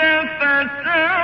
تفتح